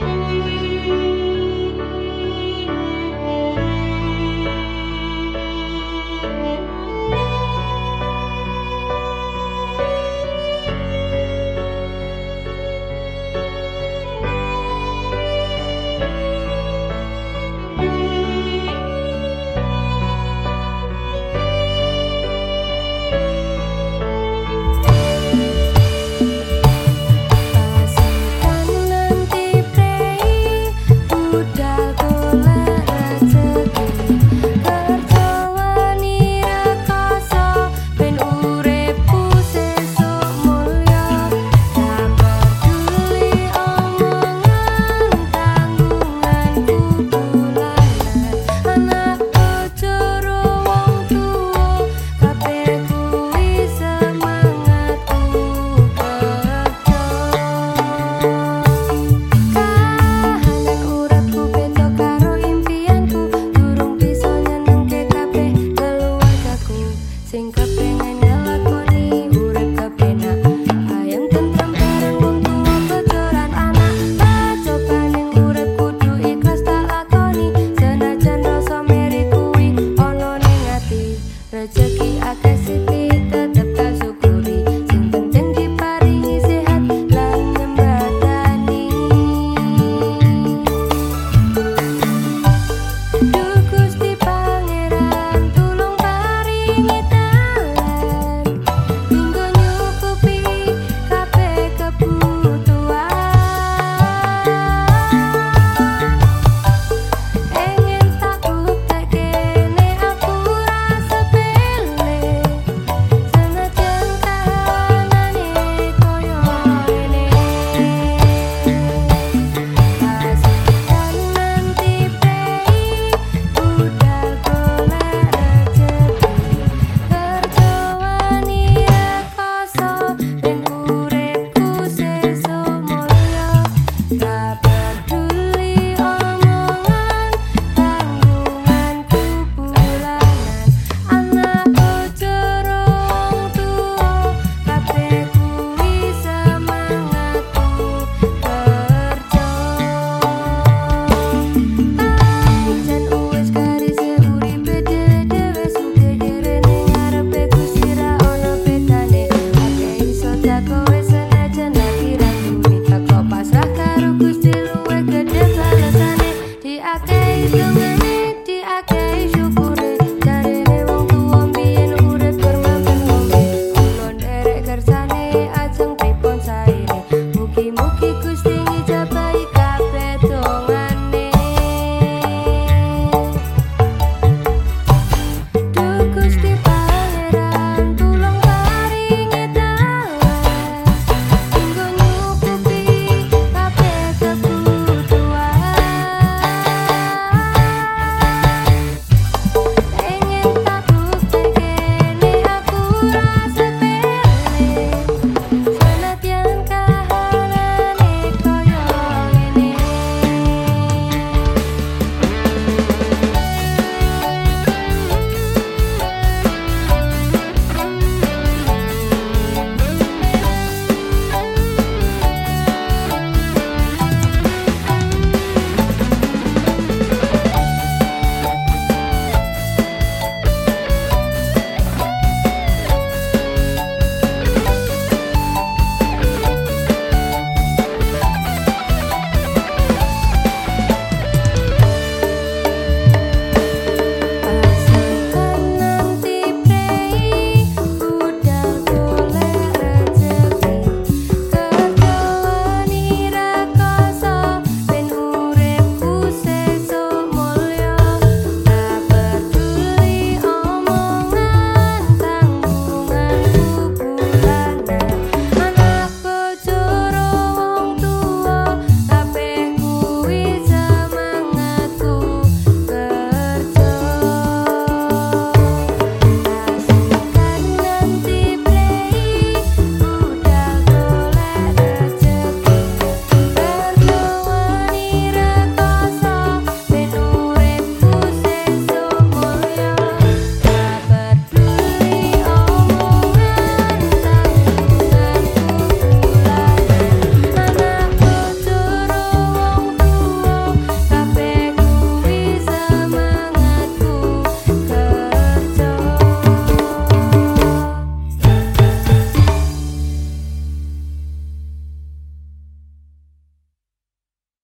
Thank Nothing. in I gave you.